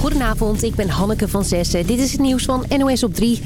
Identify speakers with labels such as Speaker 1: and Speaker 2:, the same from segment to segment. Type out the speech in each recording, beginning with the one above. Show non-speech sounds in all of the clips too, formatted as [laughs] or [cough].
Speaker 1: Goedenavond, ik ben Hanneke van Zessen. Dit is het nieuws van NOS op 3.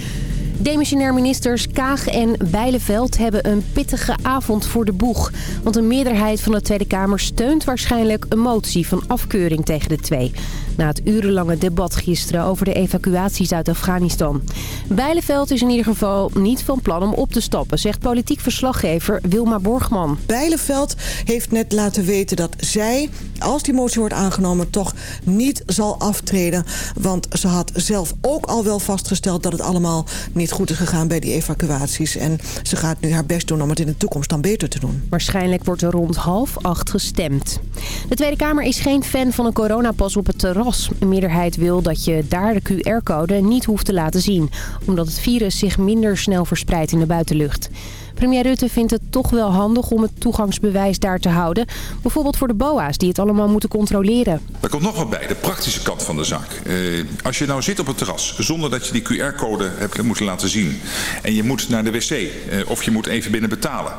Speaker 1: Demissionair ministers Kaag en Bijleveld hebben een pittige avond voor de boeg. Want een meerderheid van de Tweede Kamer steunt waarschijnlijk een motie van afkeuring tegen de twee. Na het urenlange debat gisteren over de evacuaties uit Afghanistan. Bijleveld is in ieder geval niet van plan om op te stappen, zegt politiek verslaggever Wilma Borgman.
Speaker 2: Bijleveld heeft net laten weten dat zij, als die motie wordt aangenomen, toch niet zal aftreden. Want ze had zelf ook al wel vastgesteld dat het allemaal niet goed is gegaan bij die evacuaties. En ze gaat nu haar best doen om het in de toekomst dan beter te doen.
Speaker 1: Waarschijnlijk wordt er rond half acht gestemd. De Tweede Kamer is geen fan van een coronapas op het terras. Een meerderheid wil dat je daar de QR-code niet hoeft te laten zien. Omdat het virus zich minder snel verspreidt in de buitenlucht. Premier Rutte vindt het toch wel handig om het toegangsbewijs daar te houden. Bijvoorbeeld voor de BOA's die het allemaal moeten controleren.
Speaker 3: Er komt nog wat bij, de praktische kant van de zaak. Uh, als je nou zit op het terras zonder dat je die QR-code hebt moeten laten zien... en je moet naar de wc uh, of je moet even binnen betalen...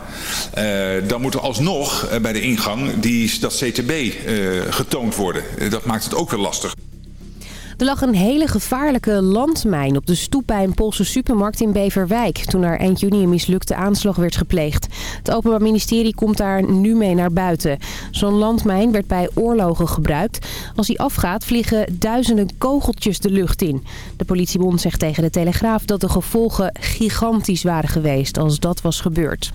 Speaker 3: Uh, dan moet er alsnog bij de ingang die, dat CTB getoond worden. dat maakt het ook weer lastig.
Speaker 1: Er lag een hele gevaarlijke landmijn op de stoep bij een Poolse supermarkt in Beverwijk... toen er eind juni een mislukte aanslag werd gepleegd. Het Openbaar Ministerie komt daar nu mee naar buiten. Zo'n landmijn werd bij oorlogen gebruikt. Als die afgaat vliegen duizenden kogeltjes de lucht in. De politiebond zegt tegen de Telegraaf dat de gevolgen gigantisch waren geweest als dat was gebeurd.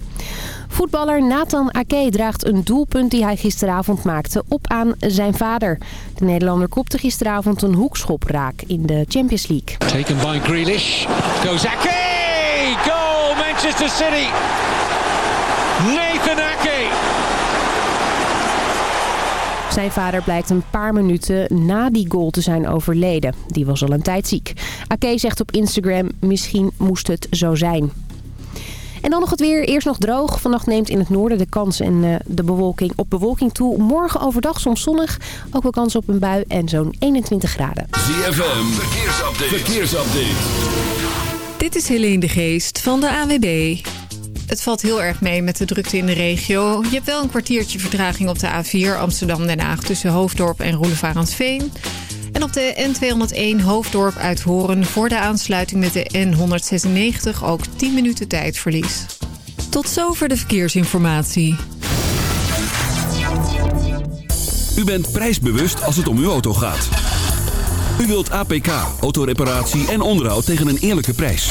Speaker 1: Voetballer Nathan Ake draagt een doelpunt die hij gisteravond maakte op aan zijn vader. De Nederlander kopte gisteravond een hoekschop raak in de Champions League.
Speaker 4: Taken by Grealish. Goes Ake! Goal Manchester City! Nathan Ake!
Speaker 1: Zijn vader blijkt een paar minuten na die goal te zijn overleden. Die was al een tijd ziek. Ake zegt op Instagram, misschien moest het zo zijn. En dan nog het weer. Eerst nog droog. Vannacht neemt in het noorden de kans en uh, de bewolking op bewolking toe. Morgen overdag soms zonnig. Ook wel kans op een bui en zo'n 21 graden.
Speaker 5: ZFM. Verkeersupdate. Verkeersupdate.
Speaker 6: Dit is Helene de Geest van de AWB. Het valt heel erg mee met de drukte in de regio. Je hebt wel een kwartiertje vertraging op de A4 Amsterdam-Den Haag... tussen Hoofddorp en Roelevarensveen. En op de N201 Hoofddorp uit Horen voor de aansluiting met de N196 ook 10 minuten tijdverlies. Tot zover de verkeersinformatie.
Speaker 5: U bent prijsbewust als het om uw auto gaat. U wilt APK, autoreparatie en onderhoud tegen een eerlijke prijs.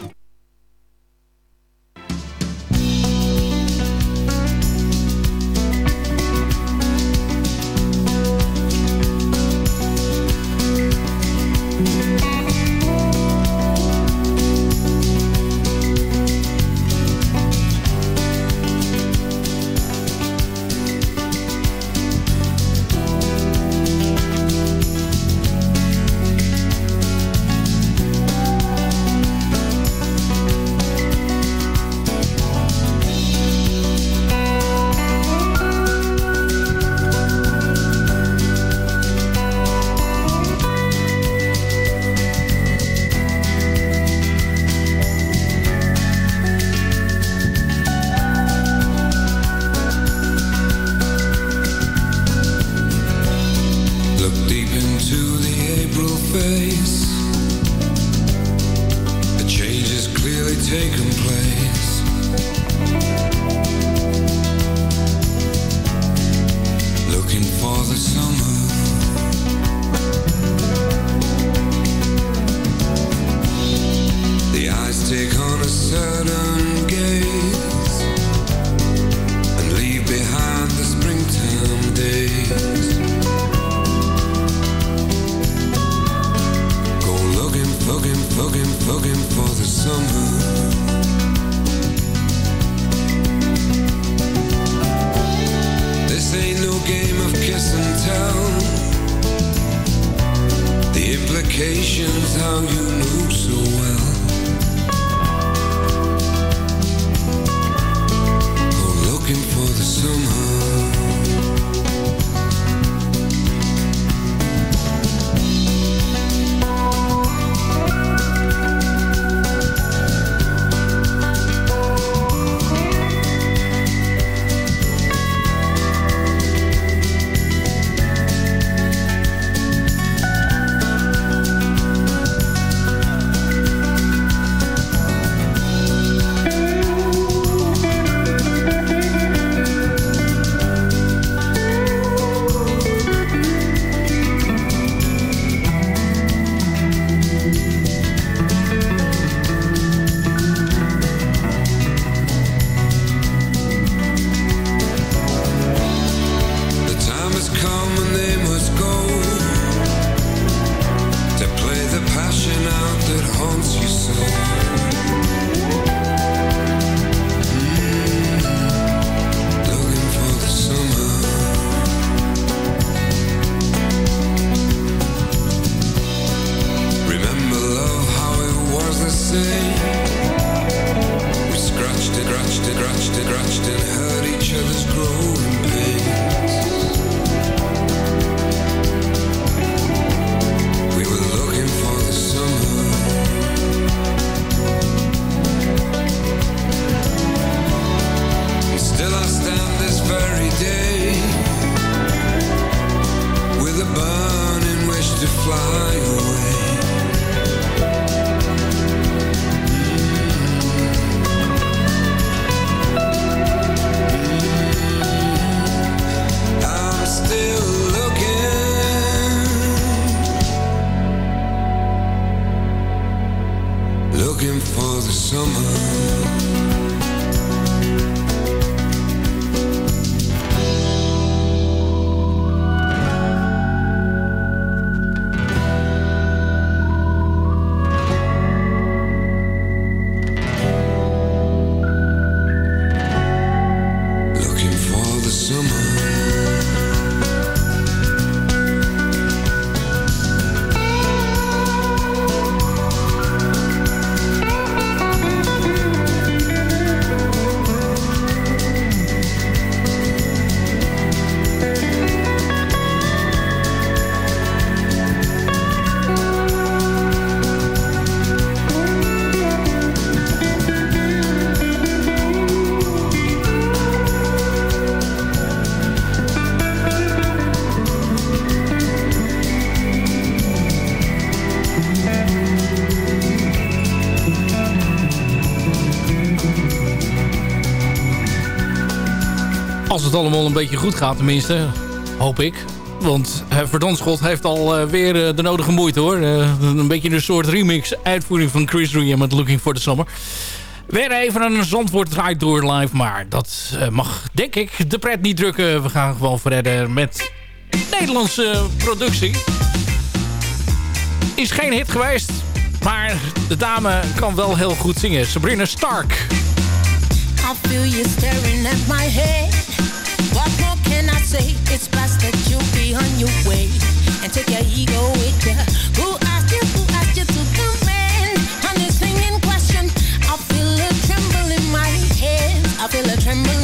Speaker 7: Allemaal een beetje goed gaat, tenminste. Hoop ik. Want uh, Verdonschot heeft al uh, weer uh, de nodige moeite hoor. een beetje een soort remix uitvoering van Chris Rea met Looking for the Summer. Weer even een Zandvoort draait door live. Maar dat mag denk ik de pret niet drukken. We gaan gewoon verder met Nederlandse productie. Is geen hit geweest. Maar de dame kan wel heel goed zingen. Sabrina Stark. I feel you staring at my head. Say? It's best that you be on your way and take your ego with you. Who asked you? Who asked you to come in on this thing in question? I feel a tremble in my head. I feel a tremble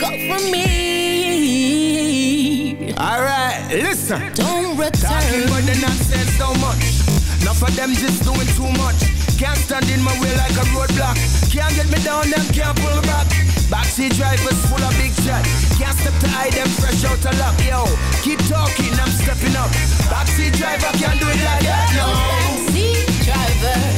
Speaker 7: Go for me.
Speaker 8: Alright, listen.
Speaker 7: Don't return.
Speaker 8: Talking but they're not saying so much. Enough of them just doing too much. Can't stand in my way like a roadblock. Can't get me down, them can't pull back. Backseat drivers full of big chat. Can't step to hide them fresh out of luck. Yo, keep talking, I'm stepping up. Backseat driver can't do it like that. No.
Speaker 7: Backseat driver.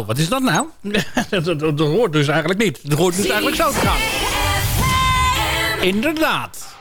Speaker 7: No.
Speaker 9: Nou, wat is dat nou? [laughs] dat, dat, dat, hoort dus eigenlijk niet. Dat hoort dus eigenlijk zo te gaan. Inderdaad.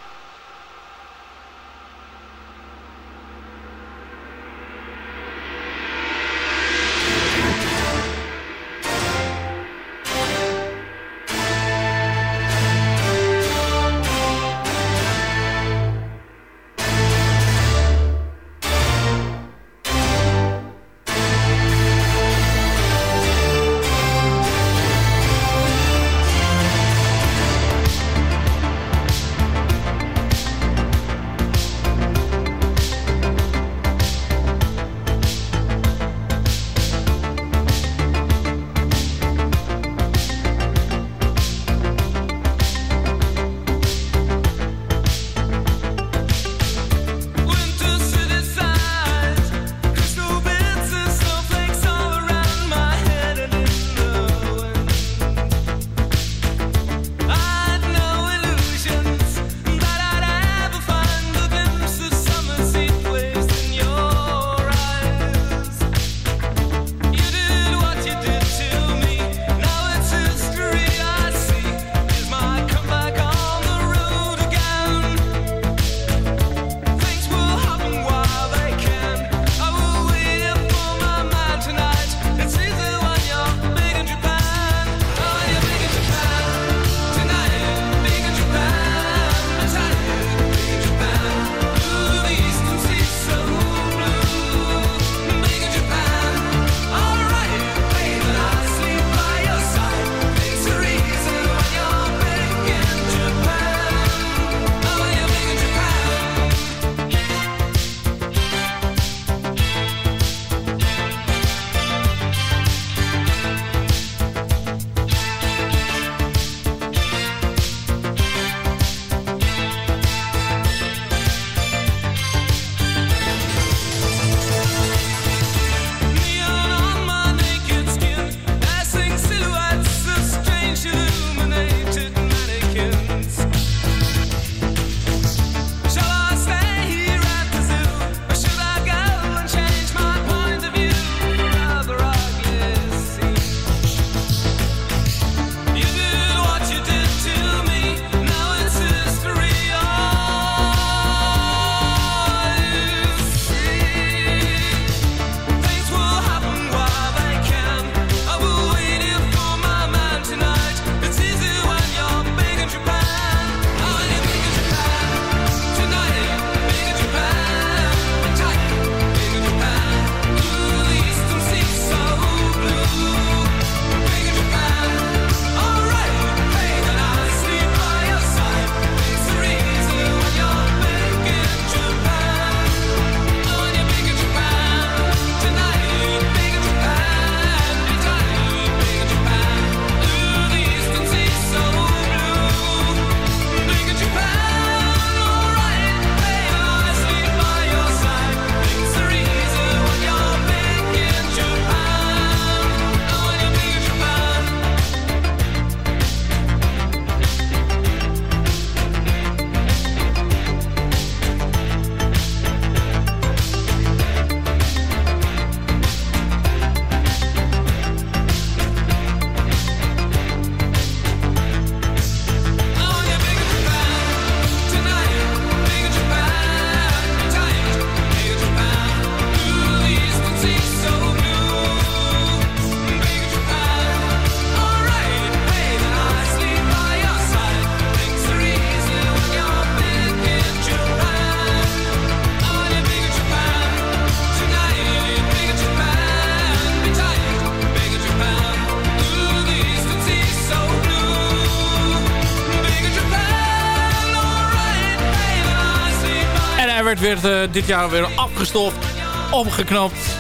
Speaker 9: Dit jaar weer afgestoft, opgeknapt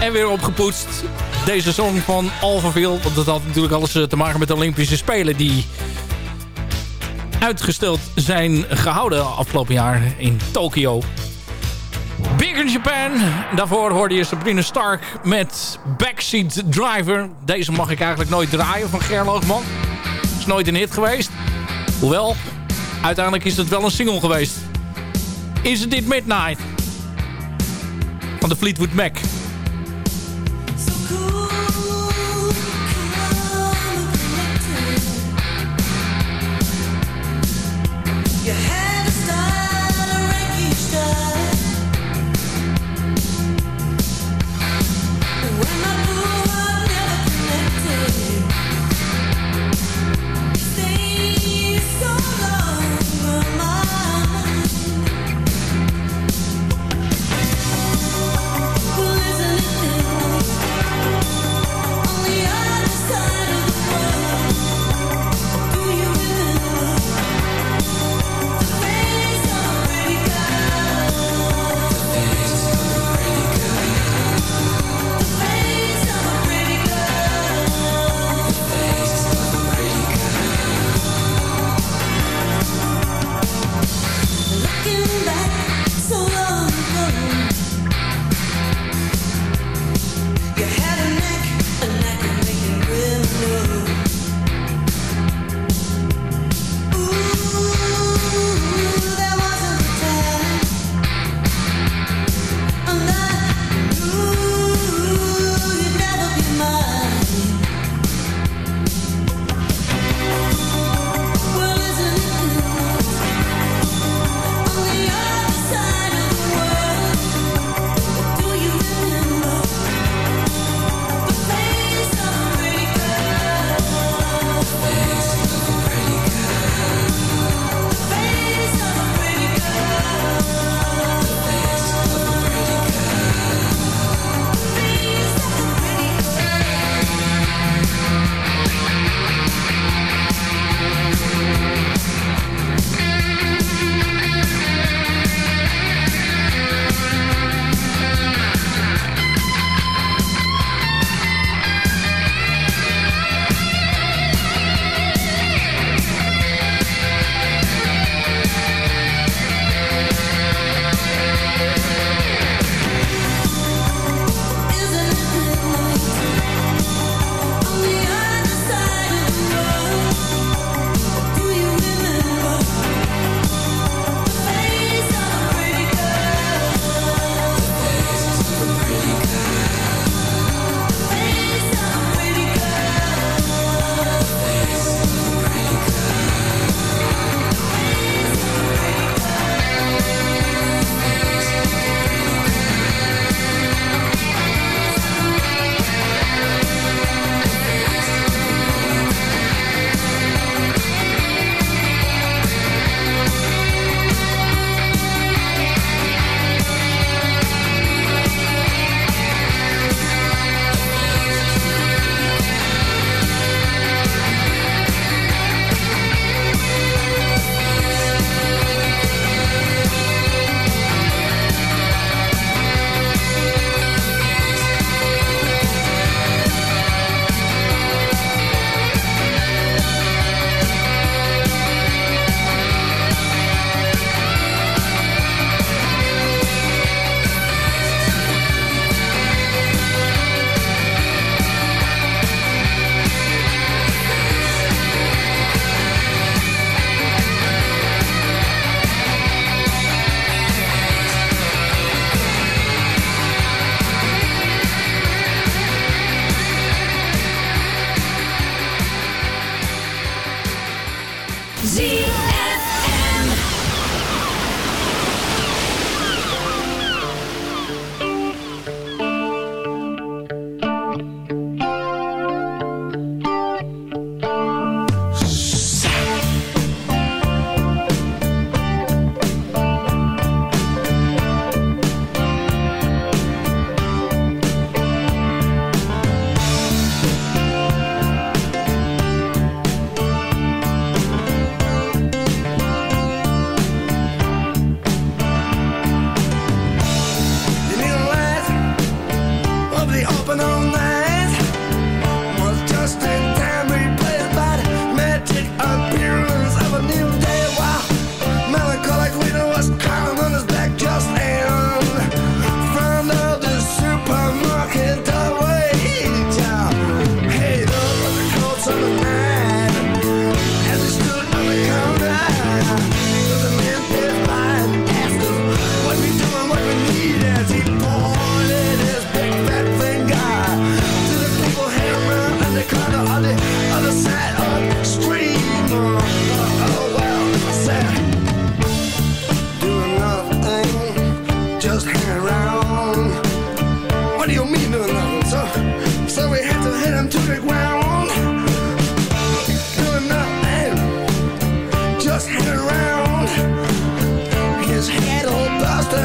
Speaker 9: en weer opgepoetst. Deze song van Alphaville, want dat had natuurlijk alles te maken met de Olympische Spelen... die uitgesteld zijn gehouden afgelopen jaar in Tokio. Bigger Japan. Daarvoor hoorde je Sabrina Stark met Backseat Driver. Deze mag ik eigenlijk nooit draaien van Gerloogman. Is nooit een hit geweest. Hoewel, uiteindelijk is het wel een single geweest. Is dit Midnight? Van de Fleetwood Mac.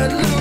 Speaker 10: good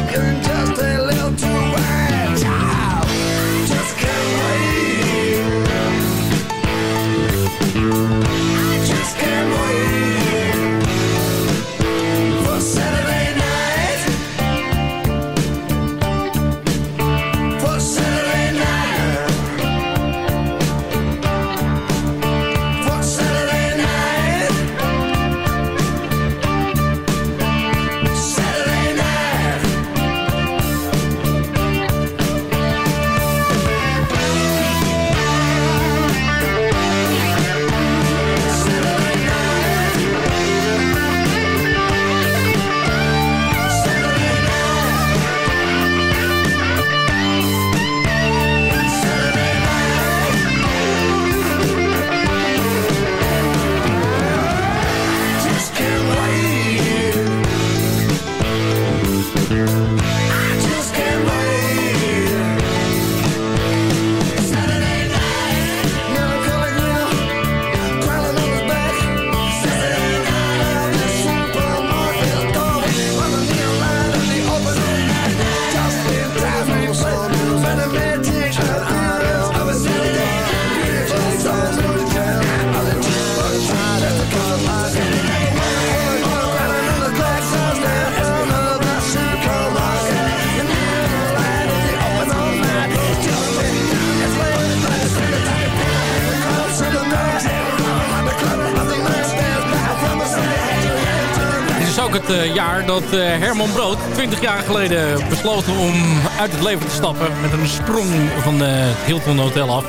Speaker 10: dat Herman Brood 20 jaar geleden besloot om uit het leven te stappen. Met een sprong van het Hilton Hotel af.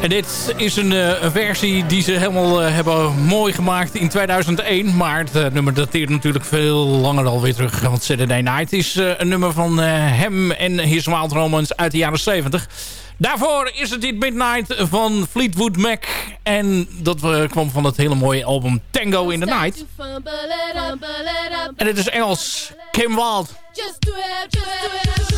Speaker 10: En dit is een, een, versie die ze helemaal hebben mooi gemaakt in 2001. Maar het nummer dateert natuurlijk veel langer alweer terug. Want Saturday Night is een nummer van hem en His Wild Romance uit de jaren 70. Daarvoor is het dit Midnight van Fleetwood Mac. En dat kwam van het hele mooie album Tango in the Night. En het is Engels. Kim Wild. Just.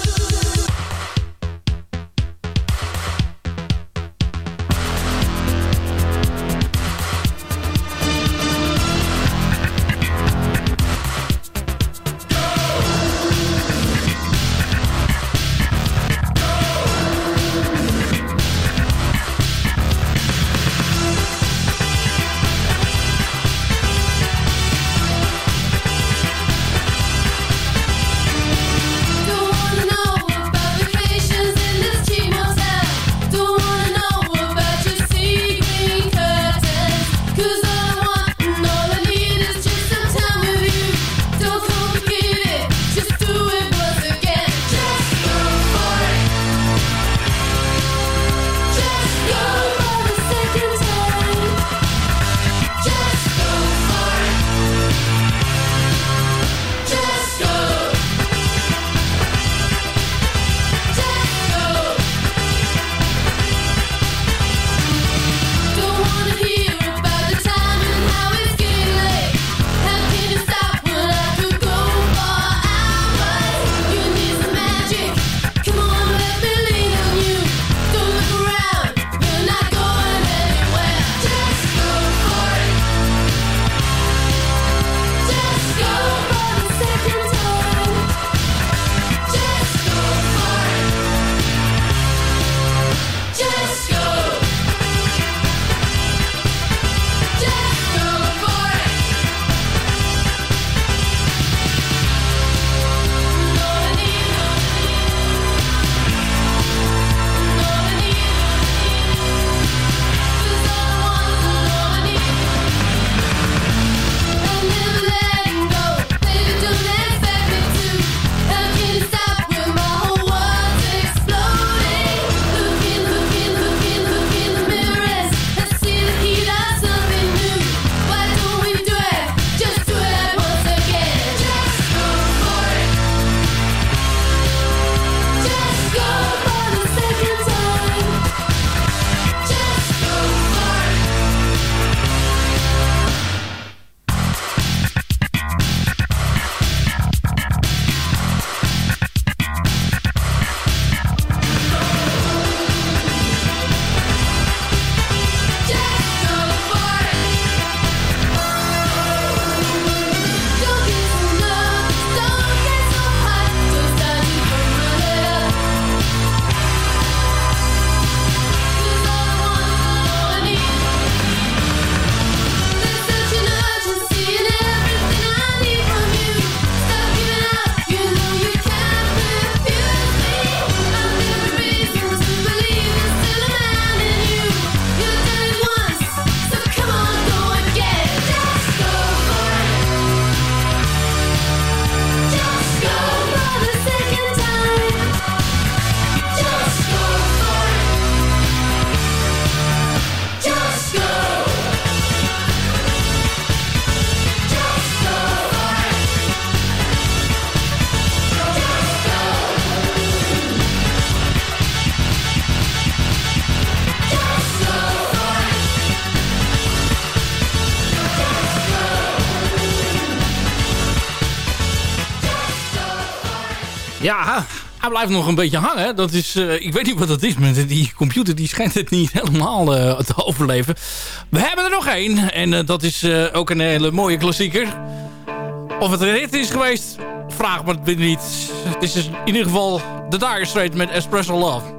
Speaker 10: Ja, hij blijft nog een beetje hangen. Dat is, uh, ik weet niet wat dat is, maar die computer die schijnt het niet helemaal uh, te overleven. We hebben er nog één. En uh, dat is ook een hele mooie klassieker. Of het een hit is geweest, vraag me het niet. Het is in ieder geval The Dire Straits met Espresso Love.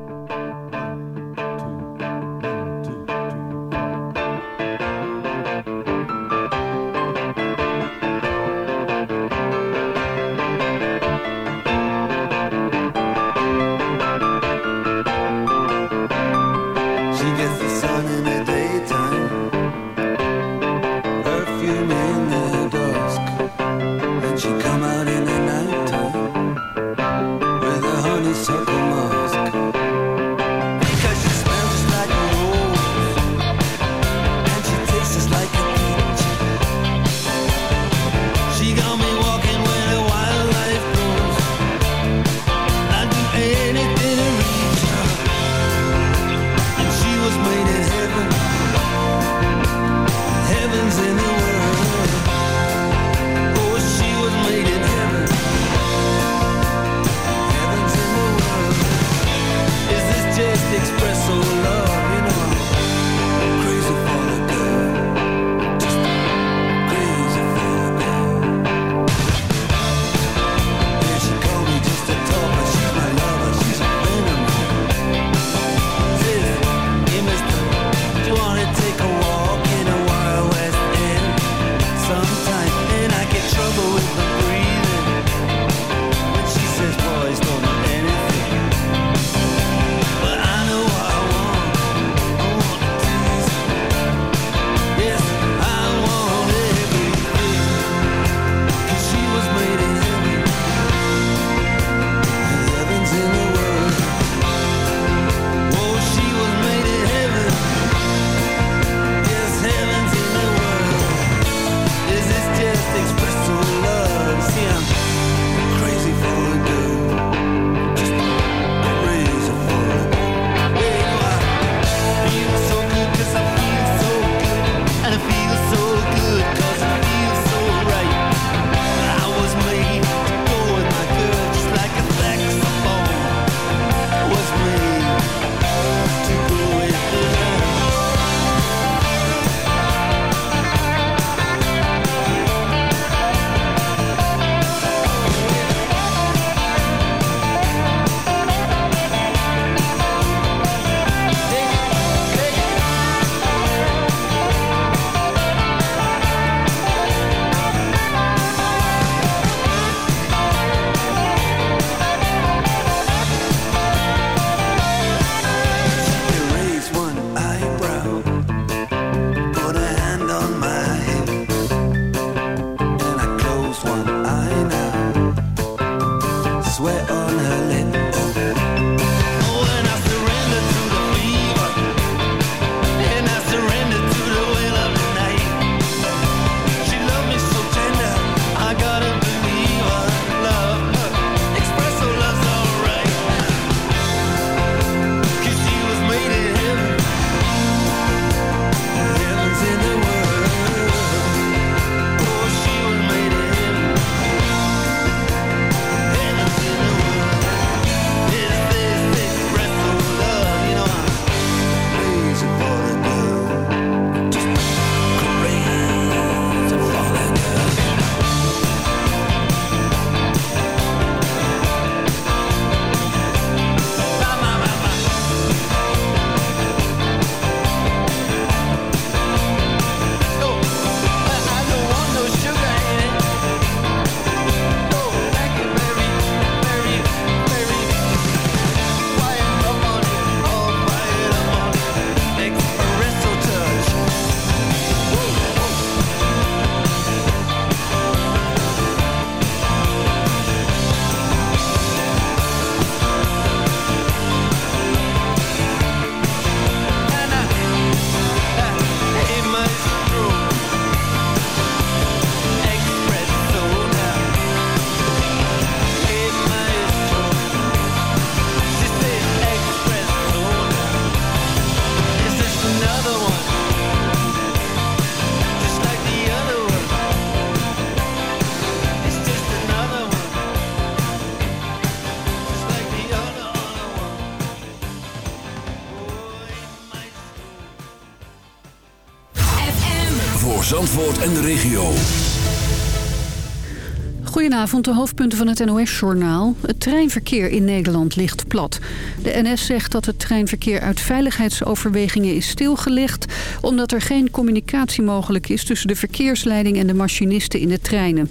Speaker 11: Goedenavond, de hoofdpunten van het NOS-journaal. Het treinverkeer in Nederland ligt plat. De NS zegt dat het treinverkeer uit veiligheidsoverwegingen is stilgelegd... omdat er geen communicatie mogelijk is tussen de verkeersleiding en de machinisten in de treinen.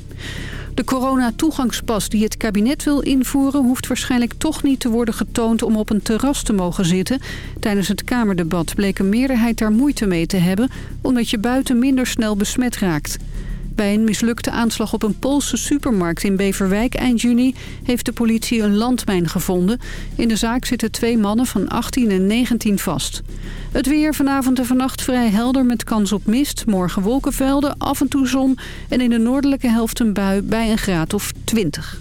Speaker 11: De corona-toegangspas die het kabinet wil invoeren... hoeft waarschijnlijk toch niet te worden getoond om op een terras te mogen zitten. Tijdens het Kamerdebat bleek een meerderheid daar moeite mee te hebben... omdat je buiten minder snel besmet raakt.
Speaker 12: Bij een mislukte aanslag op een Poolse supermarkt in Beverwijk eind juni... heeft de politie een landmijn gevonden. In de zaak zitten twee mannen van 18 en 19 vast. Het weer vanavond en vannacht vrij helder met kans op mist. Morgen wolkenvelden, af en toe zon en in de noordelijke helft een bui bij een graad of 20.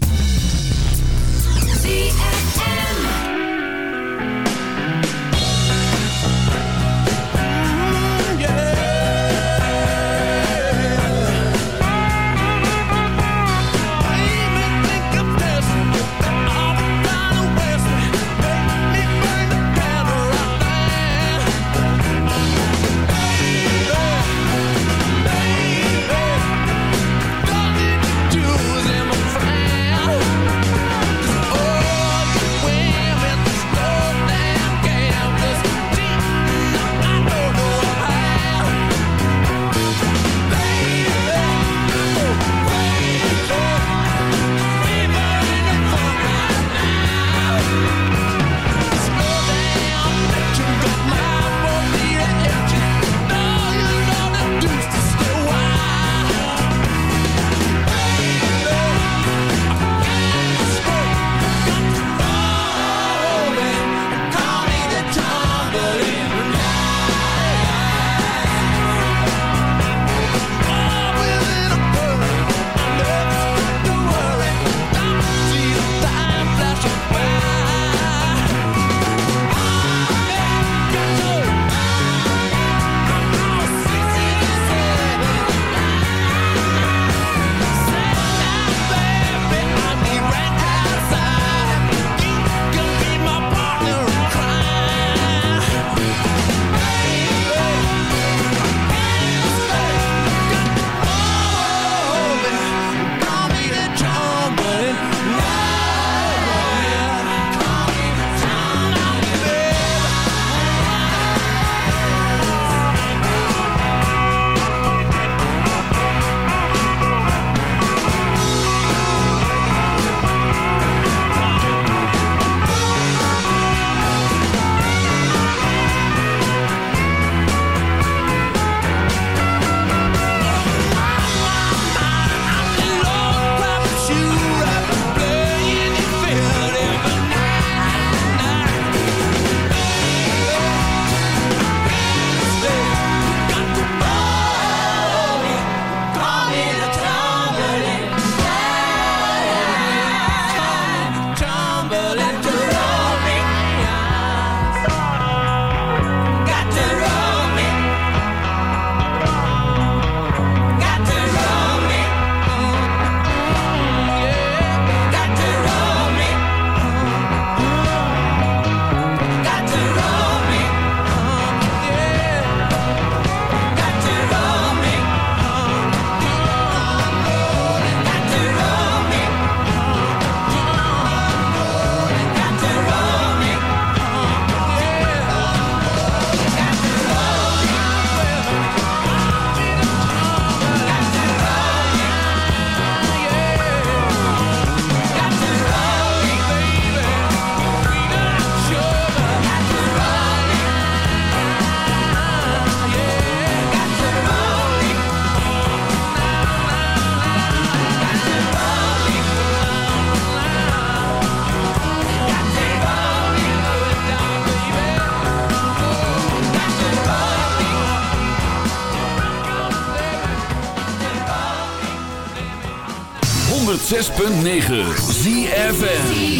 Speaker 5: Zes punt negen. ZFN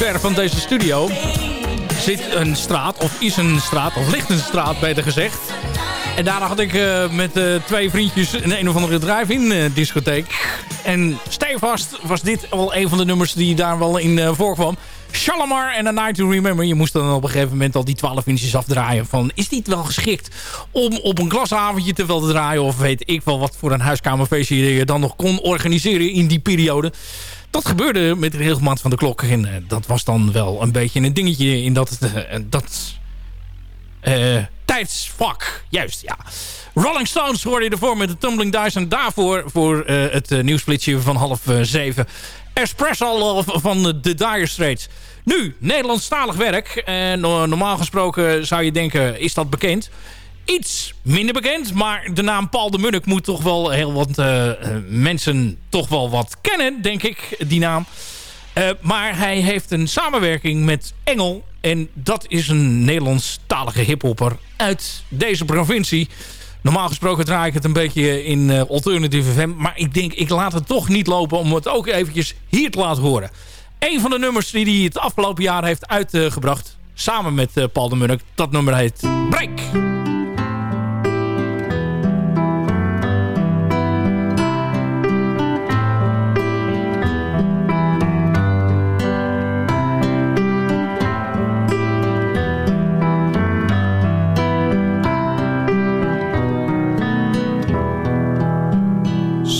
Speaker 9: ver van deze studio zit een straat, of is een straat, of ligt een straat beter gezegd. En daarna had ik uh, met uh, twee vriendjes een een of andere drive-in uh, discotheek. En stevast was dit wel een van de nummers die daar wel in voorkwam. Shalamar en A Night to Remember. Je moest dan op een gegeven moment al die 12 inches afdraaien. Van, is dit wel geschikt om op een klasavondje te wel te draaien? Of weet ik wel wat voor een huiskamerfeestje je dan nog kon organiseren in die periode. Dat gebeurde met de regelmaat van de klok. En uh, dat was dan wel een beetje een dingetje in dat, uh, dat uh, tijdsvak. Juist, ja. Rolling Stones hoorde je ervoor met de Tumbling Dice. En daarvoor voor het nieuwsplitsje van half zeven. Espresso van de Dire Straits. Nu, Nederlandstalig werk. Normaal gesproken zou je denken, is dat bekend? Iets minder bekend, maar de naam Paul de Munnik moet toch wel heel wat uh, mensen toch wel wat kennen, denk ik, die naam. Uh, maar hij heeft een samenwerking met Engel. En dat is een Nederlandstalige hiphopper uit deze provincie. Normaal gesproken draai ik het een beetje in uh, Alternative FM. Maar ik denk, ik laat het toch niet lopen om het ook eventjes hier te laten horen. Een van de nummers die hij het afgelopen jaar heeft uitgebracht. Samen met Paul de Munnik. Dat nummer heet Break.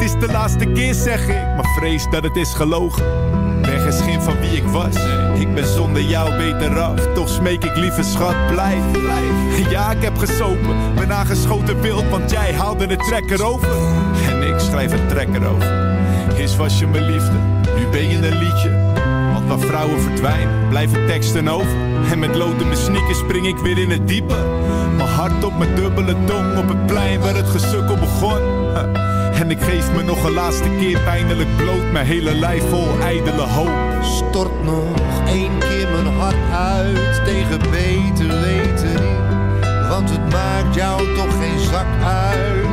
Speaker 13: het is de laatste keer zeg ik, maar vrees dat het is gelogen. Geen van wie ik was. Ik ben zonder jou beter af. Toch smeek ik lieve schat, blijf. Ja, ik heb gesopen, ben aangeschoten wild, want jij haalde de trekker over. En ik schrijf een trekker over. Eerst was je mijn liefde, nu ben je een liedje. Want waar vrouwen verdwijnen, blijven teksten over. En met lood in mijn spring ik weer in het diepe. Mijn hart op mijn dubbele tong op het plein waar het gesukkel begon. En ik geef me nog een laatste keer pijnlijk bloot. Mijn hele lijf vol ijdele hoop.
Speaker 14: Stort nog één keer mijn hart uit tegen beter weten. Want het maakt jou toch geen zak uit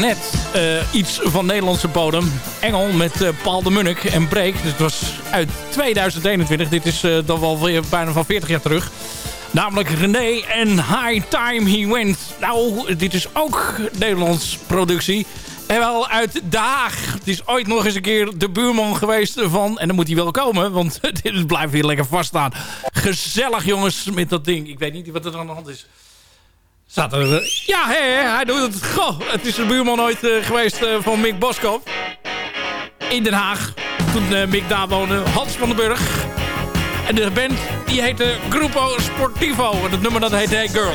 Speaker 15: daarnet uh, iets van Nederlandse bodem. Engel met uh, Paul de Munnik en Break. Dus het was uit 2021. Dit is uh, dan wel weer bijna van 40 jaar terug. Namelijk René en High Time He Went. Nou, dit is ook Nederlands productie. En wel uit De Haag. Het is ooit nog eens een keer de buurman geweest van... En dan moet hij wel komen, want [laughs] dit blijft weer lekker vaststaan. Gezellig jongens met dat ding. Ik weet niet wat er aan de hand is. Staat er... Ja, hè, hij doet het. Goh, het is de buurman ooit uh, geweest uh, van Mick Boskop. In Den Haag. Toen Mick daar woonde. Hans van den Burg. En de band die heette Grupo Sportivo. En het nummer dat heet Hey Girl.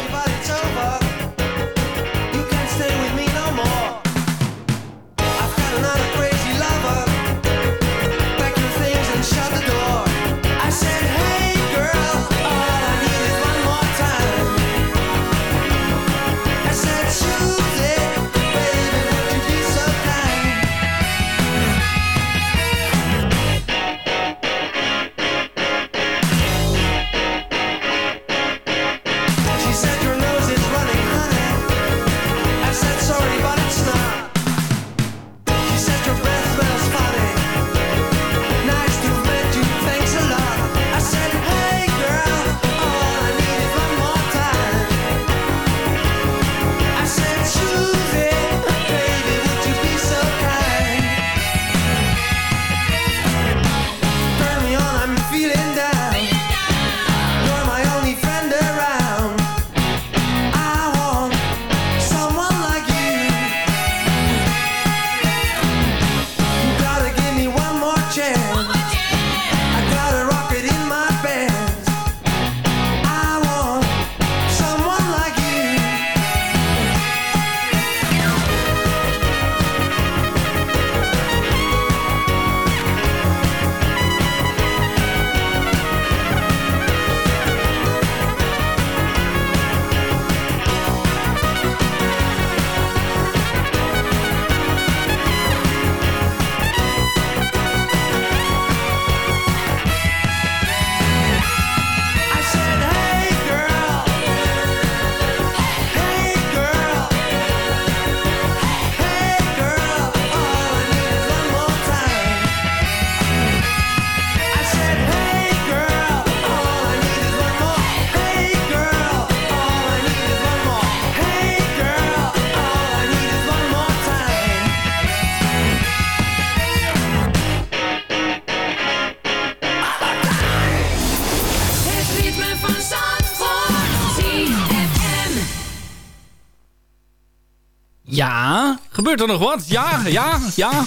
Speaker 15: Gebeurt er nog wat? Ja, ja, ja.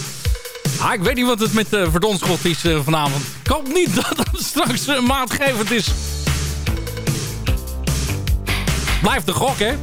Speaker 15: Ah, ik weet niet wat het met uh, Verdonschot is uh, vanavond. Ik hoop niet [laughs] dat het straks uh, maatgevend is. Blijf de gok, hè?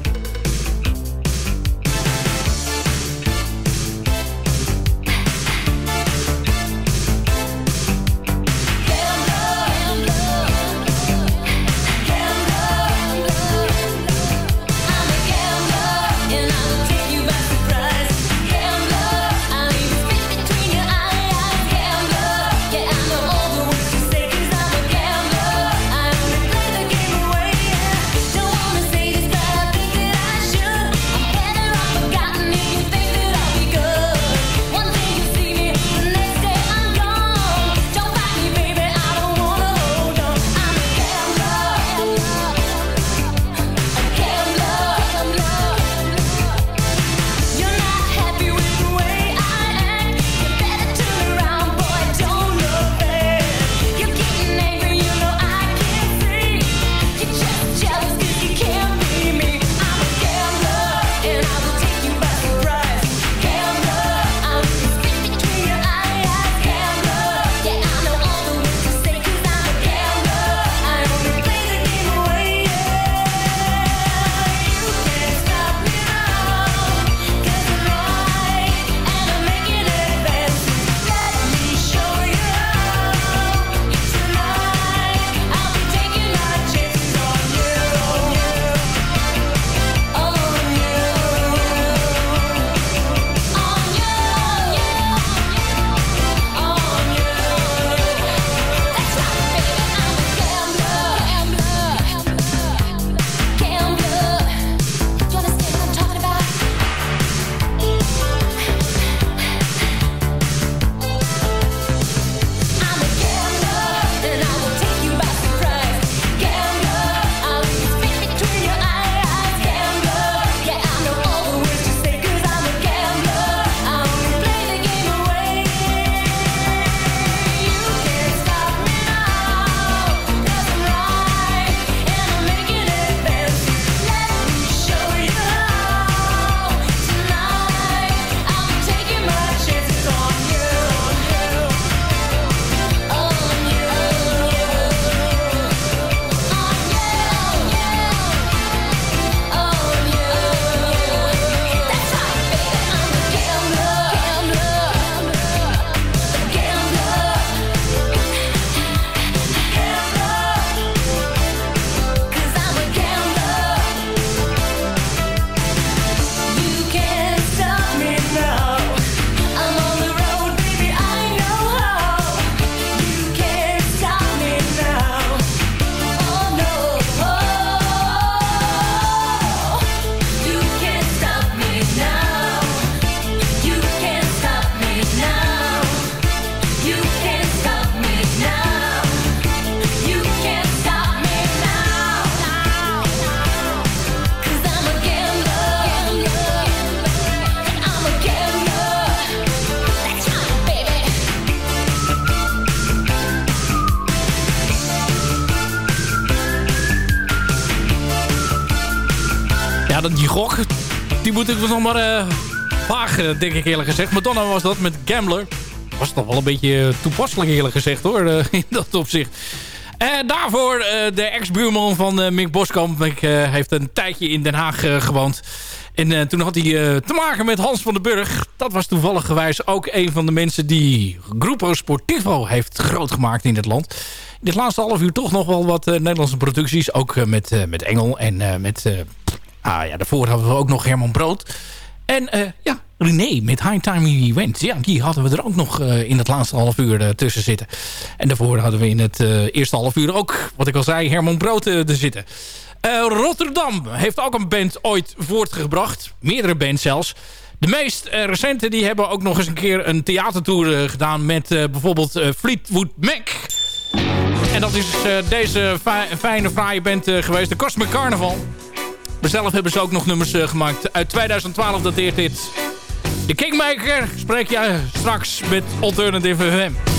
Speaker 16: Maar uh, vaag, denk ik eerlijk gezegd. Madonna was dat met Gambler. Was toch wel een beetje toepasselijk eerlijk gezegd hoor, [laughs] in dat opzicht. En daarvoor de ex-buurman van Mick Boskamp. Ik heeft een tijdje in Den Haag gewoond. En toen had hij te maken met Hans van den Burg. Dat was toevallig gewijs ook een van de mensen die Grupo Sportivo heeft groot gemaakt in het land. Dit laatste half uur toch nog wel wat Nederlandse producties. Ook met, met Engel en met... ah ja, daarvoor hadden we ook nog Herman Brood. En ja, René met High Time Event. Ja, die hadden we er ook nog in het laatste half uur tussen zitten. En daarvoor hadden we in het eerste half uur ook, wat ik al zei, Herman Brood te zitten. Uh, Rotterdam heeft ook een band ooit voortgebracht. Meerdere bands zelfs. De meest uh, recente die hebben ook nog eens een keer een theatertour uh, gedaan... met bijvoorbeeld Fleetwood Mac. En dat is deze fijne, fraaie band geweest. De Cosmic Carnival. Maar zelf hebben ze ook nog nummers gemaakt. Uit 2012 dateert dit. De Kingmaker spreek je straks met Alternative FM.